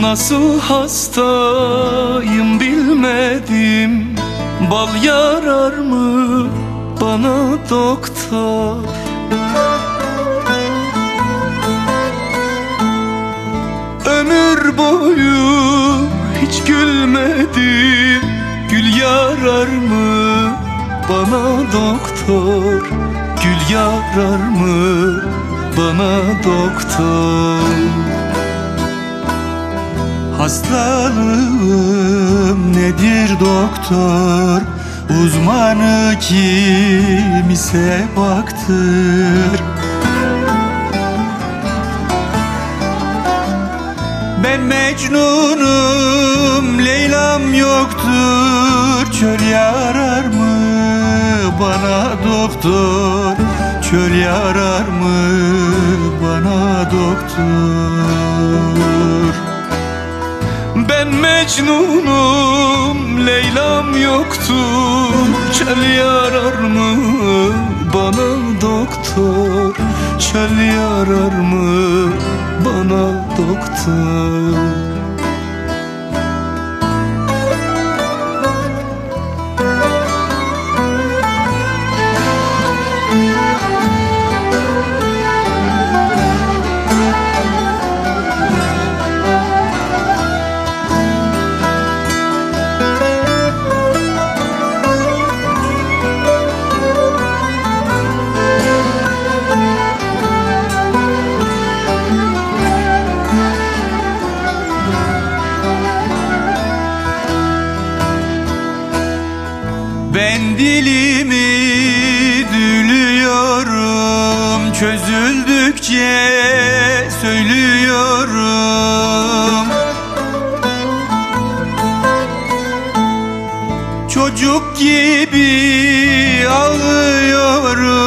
Nasıl hastayım bilmedim. Bal yarar mı bana doktor? Ömür boyu hiç gülmedim. Gül yarar mı bana doktor? Gül yarar mı bana doktor Hastalığım nedir doktor? Uzmanı kim ise baktır. Ben Mecnun'um Leyla'm yoktur. Çöl yarar mı bana doktor? Çöl yarar mı bana doktor Mecnun'um Leyla'm yoktur. Çöl yarar mı bana doktor? Çöl yarar mı bana doktor Ben dilimi dülüyorum Çözüldükçe söylüyorum. Çocuk gibi ağlıyorum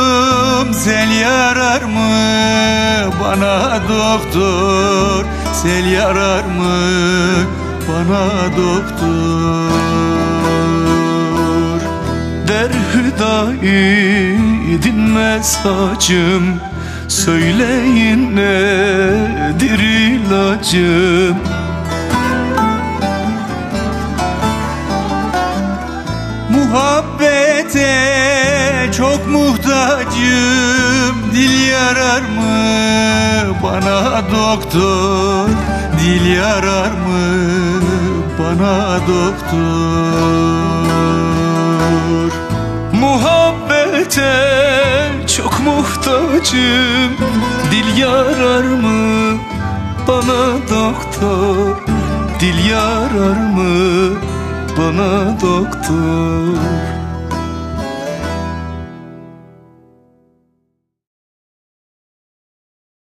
Sel yarar mı? Bana doktor Sel yarar mı? Bana doktor Derhüdai dinmez hacım Söyleyin nedir ilacım? Muhabbete çok muhtacım. Dil yarar mı bana doktor? Dil yarar mı bana doktor muhtacım Dil yarar mı? Bana doktor. Dil yarar mı? Bana doktor